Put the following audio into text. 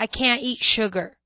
I can't eat sugar.